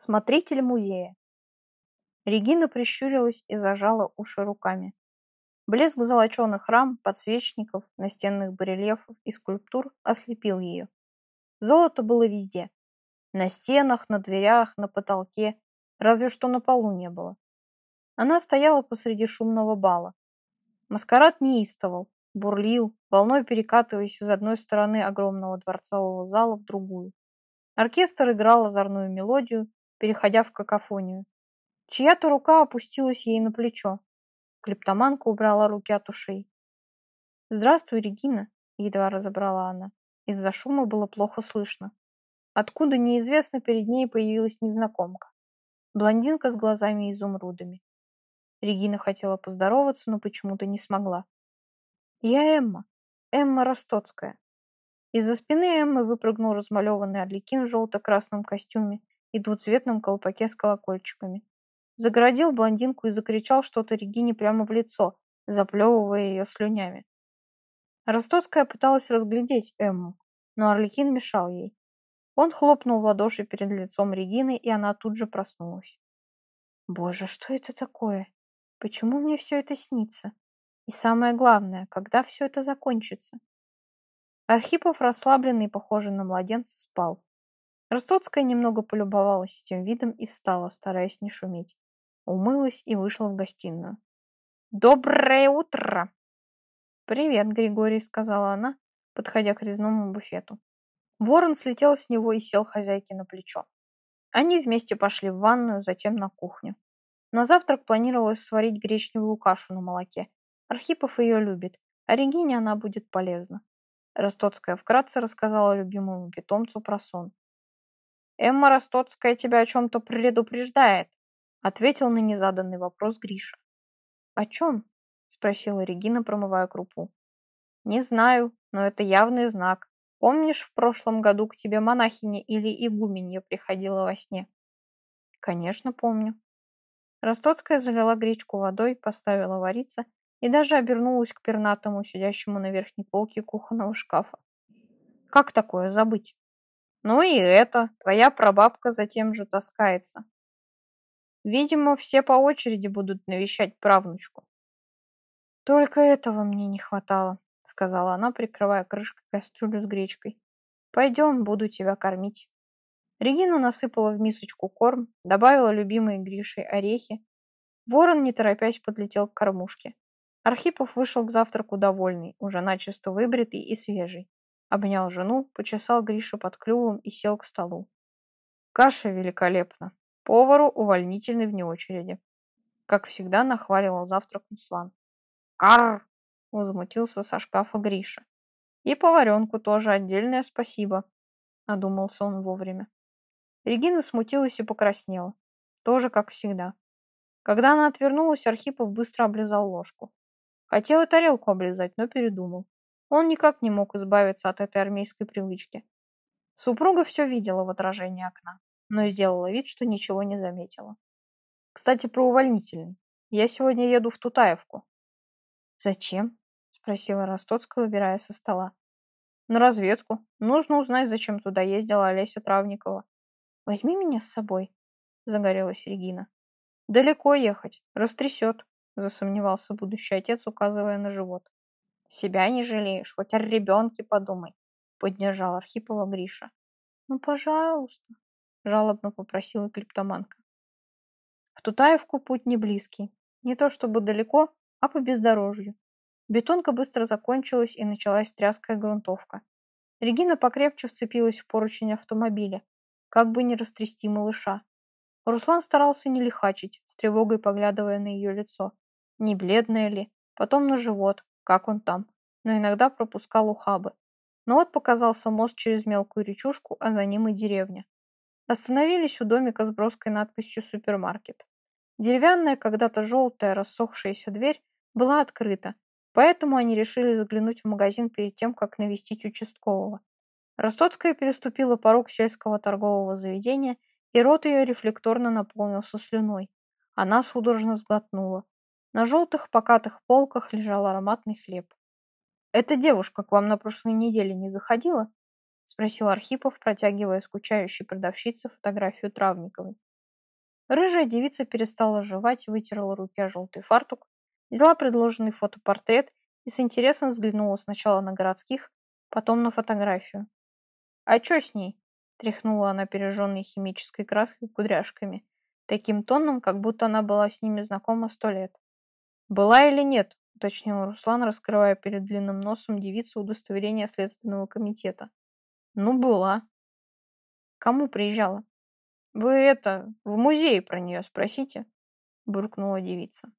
Смотритель музея. Регина прищурилась и зажала уши руками. Блеск золоченых рам, подсвечников, настенных барельефов и скульптур ослепил ее. Золото было везде. На стенах, на дверях, на потолке, разве что на полу не было. Она стояла посреди шумного бала. Маскарад неистовал, бурлил, волной перекатываясь из одной стороны огромного дворцового зала в другую. Оркестр играл озорную мелодию, переходя в какофонию. Чья-то рука опустилась ей на плечо. Клептоманка убрала руки от ушей. «Здравствуй, Регина», — едва разобрала она. Из-за шума было плохо слышно. Откуда неизвестно перед ней появилась незнакомка. Блондинка с глазами-изумрудами. Регина хотела поздороваться, но почему-то не смогла. «Я Эмма. Эмма Ростоцкая». Из-за спины Эммы выпрыгнул размалеванный орликин в желто-красном костюме и двуцветном колпаке с колокольчиками. Загородил блондинку и закричал что-то Регине прямо в лицо, заплевывая ее слюнями. Ростоцкая пыталась разглядеть Эмму, но Орликин мешал ей. Он хлопнул в ладоши перед лицом Регины, и она тут же проснулась. «Боже, что это такое? Почему мне все это снится? И самое главное, когда все это закончится?» Архипов, расслабленный, похожий на младенца, спал. Ростоцкая немного полюбовалась этим видом и встала, стараясь не шуметь. Умылась и вышла в гостиную. «Доброе утро!» «Привет, Григорий», — сказала она, подходя к резному буфету. Ворон слетел с него и сел хозяйке на плечо. Они вместе пошли в ванную, затем на кухню. На завтрак планировалось сварить гречневую кашу на молоке. Архипов ее любит, а Регине она будет полезна. Ростоцкая вкратце рассказала любимому питомцу про сон. Эмма Ростоцкая тебя о чем-то предупреждает, ответил на незаданный вопрос Гриша. О чем? спросила Регина, промывая крупу. Не знаю, но это явный знак. Помнишь, в прошлом году к тебе монахиня или игуменья приходила во сне? Конечно, помню. Ростоцкая залила гречку водой, поставила вариться и даже обернулась к пернатому, сидящему на верхней полке кухонного шкафа. Как такое забыть? Ну и это, твоя прабабка затем же таскается. Видимо, все по очереди будут навещать правнучку. Только этого мне не хватало, сказала она, прикрывая крышкой кастрюлю с гречкой. Пойдем, буду тебя кормить. Регина насыпала в мисочку корм, добавила любимые Гришей орехи. Ворон, не торопясь, подлетел к кормушке. Архипов вышел к завтраку довольный, уже начисто выбритый и свежий. Обнял жену, почесал Гришу под клювом и сел к столу. Каша великолепна. Повару увольнительный вне очереди. Как всегда нахваливал завтрак Руслан. Карр! Возмутился со шкафа Гриша. И поваренку тоже отдельное спасибо. Одумался он вовремя. Регина смутилась и покраснела. Тоже как всегда. Когда она отвернулась, Архипов быстро облизал ложку. Хотел и тарелку облизать, но передумал. Он никак не мог избавиться от этой армейской привычки. Супруга все видела в отражении окна, но и сделала вид, что ничего не заметила. Кстати, про увольнительный. Я сегодня еду в Тутаевку. Зачем? Спросила Ростоцкая, убирая со стола. На разведку. Нужно узнать, зачем туда ездила Олеся Травникова. Возьми меня с собой, загорелась Регина. Далеко ехать, растрясет, засомневался будущий отец, указывая на живот. Себя не жалеешь, хоть о ребенке подумай, поддержал Архипова Гриша. Ну, пожалуйста, жалобно попросила клептоманка. В Тутаевку путь не близкий. Не то чтобы далеко, а по бездорожью. Бетонка быстро закончилась и началась тряская грунтовка. Регина покрепче вцепилась в поручень автомобиля, как бы не растрясти малыша. Руслан старался не лихачить, с тревогой поглядывая на ее лицо. Не бледное ли, потом на живот, как он там, но иногда пропускал ухабы. Но вот показался мост через мелкую речушку, а за ним и деревня. Остановились у домика с броской надписью «Супермаркет». Деревянная, когда-то желтая, рассохшаяся дверь была открыта, поэтому они решили заглянуть в магазин перед тем, как навестить участкового. Ростоцкая переступила порог сельского торгового заведения, и рот ее рефлекторно наполнился слюной. Она судорожно сглотнула. На желтых покатых полках лежал ароматный хлеб. «Эта девушка к вам на прошлой неделе не заходила?» — спросил Архипов, протягивая скучающей продавщице фотографию Травниковой. Рыжая девица перестала жевать, вытерла руки о желтый фартук, взяла предложенный фотопортрет и с интересом взглянула сначала на городских, потом на фотографию. «А чё с ней?» – тряхнула она пережженной химической краской кудряшками, таким тоном, как будто она была с ними знакома сто лет. «Была или нет?» – уточнил Руслан, раскрывая перед длинным носом девицу удостоверение Следственного комитета. «Ну, была». «Кому приезжала?» «Вы это, в музее про нее спросите?» – буркнула девица.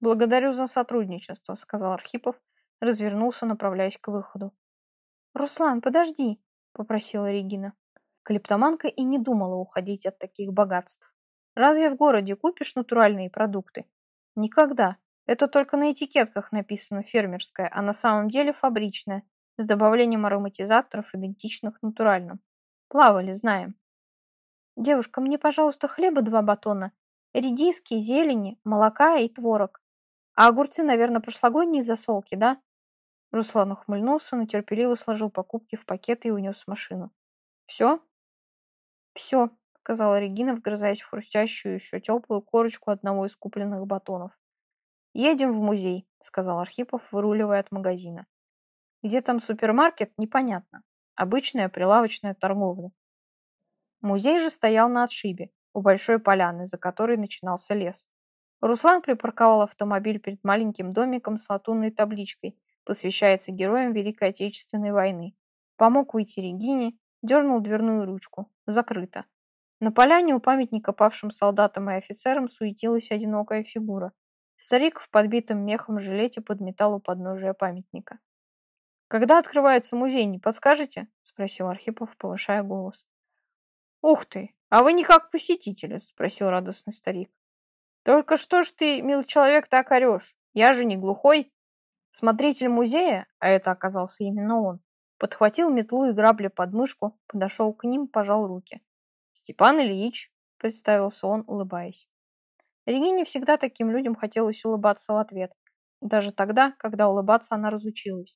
«Благодарю за сотрудничество», — сказал Архипов, развернулся, направляясь к выходу. «Руслан, подожди», — попросила Регина. Клептоманка и не думала уходить от таких богатств. Разве в городе купишь натуральные продукты? Никогда. Это только на этикетках написано фермерское, а на самом деле фабричное, с добавлением ароматизаторов, идентичных натуральным. Плавали, знаем. Девушка, мне, пожалуйста, хлеба два батона, редиски, зелени, молока и творог. А огурцы, наверное, прошлогодние засолки, да? Руслан ухмыльнулся, но терпеливо сложил покупки в пакет и унес в машину. Все? Все, сказала Регина, вгрызаясь в хрустящую, еще теплую корочку одного из купленных батонов. «Едем в музей», — сказал Архипов, выруливая от магазина. «Где там супермаркет, непонятно. Обычная прилавочная торговля». Музей же стоял на отшибе, у большой поляны, за которой начинался лес. Руслан припарковал автомобиль перед маленьким домиком с латунной табличкой «Посвящается героям Великой Отечественной войны». Помог выйти Регине, дернул дверную ручку. Закрыто. На поляне у памятника павшим солдатам и офицерам суетилась одинокая фигура. Старик в подбитом мехом жилете подметал у подножия памятника. «Когда открывается музей, не подскажете?» – спросил Архипов, повышая голос. «Ух ты! А вы не как посетитель?» – спросил радостный старик. Только что ж ты, мил человек, так орешь? Я же не глухой. Смотритель музея, а это оказался именно он, подхватил метлу и грабли под мышку, подошел к ним, пожал руки. «Степан Ильич», — представился он, улыбаясь. Регине всегда таким людям хотелось улыбаться в ответ, даже тогда, когда улыбаться она разучилась.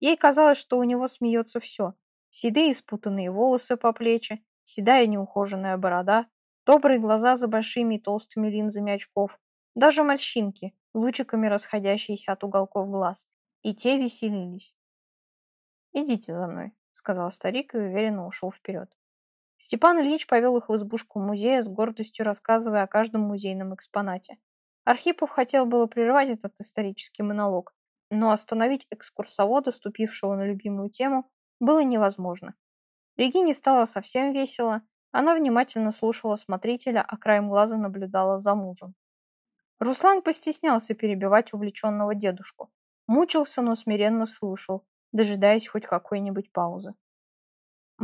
Ей казалось, что у него смеется все. Седые спутанные волосы по плечи, седая неухоженная борода, Добрые глаза за большими и толстыми линзами очков. Даже морщинки, лучиками расходящиеся от уголков глаз. И те веселились. «Идите за мной», — сказал старик и уверенно ушел вперед. Степан Ильич повел их в избушку музея с гордостью рассказывая о каждом музейном экспонате. Архипов хотел было прервать этот исторический монолог, но остановить экскурсовода, ступившего на любимую тему, было невозможно. Регине стало совсем весело, она внимательно слушала смотрителя, а краем глаза наблюдала за мужем. Руслан постеснялся перебивать увлеченного дедушку. Мучился, но смиренно слушал, дожидаясь хоть какой-нибудь паузы.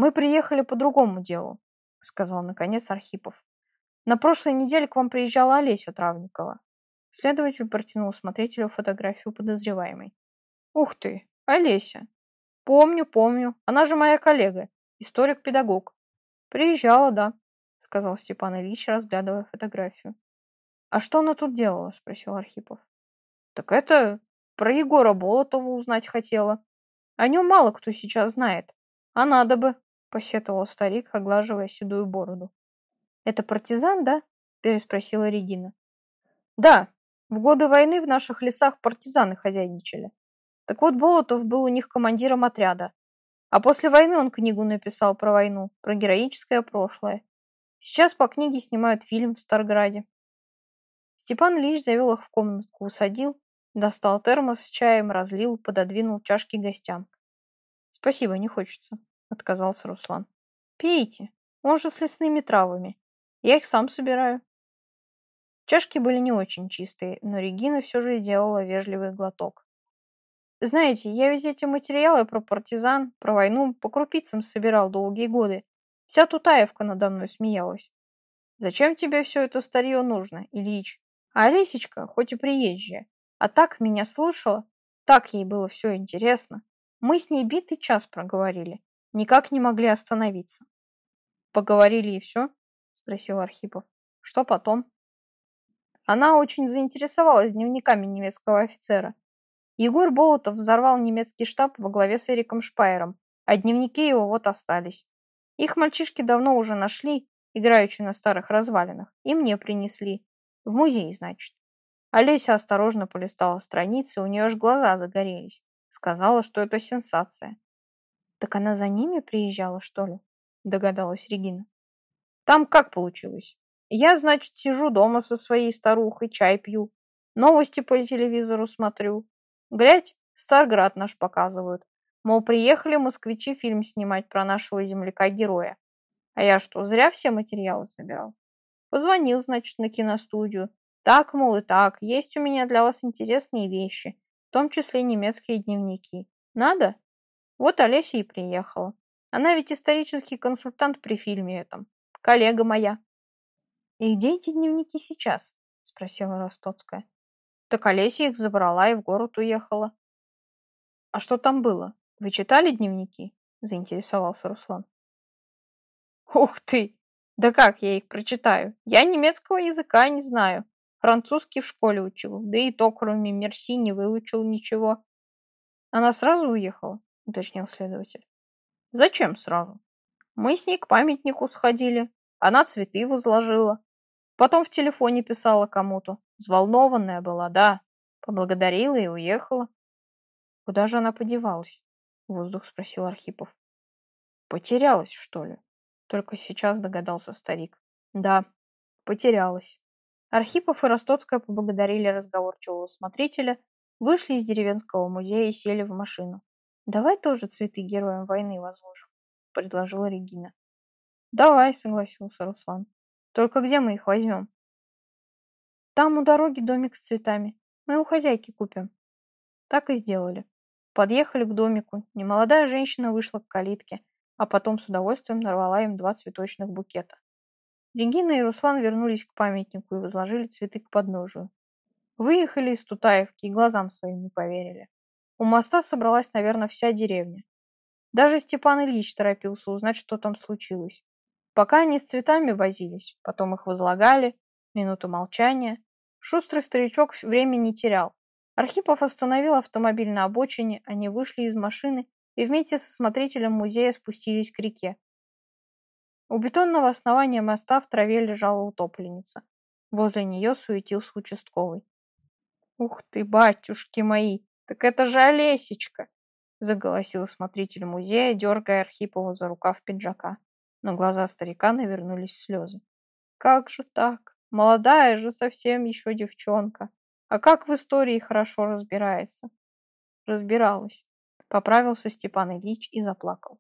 «Мы приехали по другому делу», — сказал наконец Архипов. «На прошлой неделе к вам приезжала Олеся Травникова». Следователь протянул смотрителю фотографию подозреваемой. «Ух ты, Олеся! Помню, помню. Она же моя коллега, историк-педагог. «Приезжала, да», — сказал Степан Ильич, разглядывая фотографию. «А что она тут делала?» — спросил Архипов. «Так это про Егора Болотова узнать хотела. О нем мало кто сейчас знает. А надо бы», — посетовал старик, оглаживая седую бороду. «Это партизан, да?» — переспросила Регина. «Да, в годы войны в наших лесах партизаны хозяйничали. Так вот, Болотов был у них командиром отряда. А после войны он книгу написал про войну, про героическое прошлое. Сейчас по книге снимают фильм в Старграде. Степан Ильич завел их в комнатку, усадил, достал термос с чаем, разлил, пододвинул чашки гостям. «Спасибо, не хочется», — отказался Руслан. «Пейте, он же с лесными травами. Я их сам собираю». Чашки были не очень чистые, но Регина все же сделала вежливый глоток. Знаете, я ведь эти материалы про партизан, про войну по крупицам собирал долгие годы. Вся Тутаевка надо мной смеялась. Зачем тебе все это старье нужно, Ильич? А Лисичка, хоть и приезжая, а так меня слушала, так ей было все интересно. Мы с ней битый час проговорили, никак не могли остановиться. Поговорили и все? Спросил Архипов. Что потом? Она очень заинтересовалась дневниками немецкого офицера Егор Болотов взорвал немецкий штаб во главе с Эриком Шпайером, а дневники его вот остались. Их мальчишки давно уже нашли, играющую на старых развалинах, и мне принесли. В музей, значит. Олеся осторожно полистала страницы, у нее аж глаза загорелись. Сказала, что это сенсация. «Так она за ними приезжала, что ли?» Догадалась Регина. «Там как получилось? Я, значит, сижу дома со своей старухой, чай пью, новости по телевизору смотрю. Глядь, Старград наш показывают. Мол, приехали москвичи фильм снимать про нашего земляка-героя. А я что, зря все материалы собирал? Позвонил, значит, на киностудию. Так, мол, и так, есть у меня для вас интересные вещи, в том числе немецкие дневники. Надо? Вот Олеся и приехала. Она ведь исторический консультант при фильме этом. Коллега моя. И где эти дневники сейчас? Спросила Ростоцкая. Так Олеся их забрала и в город уехала. А что там было? Вы читали дневники? Заинтересовался Руслан. Ух ты! Да как я их прочитаю? Я немецкого языка не знаю. Французский в школе учил, да и то, кроме Мерси, не выучил ничего. Она сразу уехала, уточнил следователь. Зачем сразу? Мы с ней к памятнику сходили. Она цветы возложила. Потом в телефоне писала кому-то. Взволнованная была, да. Поблагодарила и уехала. Куда же она подевалась? Воздух спросил Архипов. Потерялась, что ли? Только сейчас догадался старик. Да, потерялась. Архипов и Ростоцкая поблагодарили разговорчивого смотрителя, вышли из деревенского музея и сели в машину. «Давай тоже цветы героям войны возложим», — предложила Регина. «Давай», — согласился Руслан. «Только где мы их возьмем?» «Там у дороги домик с цветами. Мы у хозяйки купим». Так и сделали. Подъехали к домику. Немолодая женщина вышла к калитке а потом с удовольствием нарвала им два цветочных букета. Регина и Руслан вернулись к памятнику и возложили цветы к подножию. Выехали из Тутаевки и глазам своим не поверили. У моста собралась, наверное, вся деревня. Даже Степан Ильич торопился узнать, что там случилось. Пока они с цветами возились, потом их возлагали, минуту молчания. Шустрый старичок времени не терял. Архипов остановил автомобиль на обочине, они вышли из машины и вместе со смотрителем музея спустились к реке. У бетонного основания моста в траве лежала утопленница. Возле нее суетился участковый. «Ух ты, батюшки мои! Так это же Олесечка!» заголосил смотритель музея, дергая Архипова за рукав пиджака. На глаза старика навернулись слезы. «Как же так? Молодая же совсем еще девчонка. А как в истории хорошо разбирается?» Разбиралась. Поправился Степан Ильич и заплакал.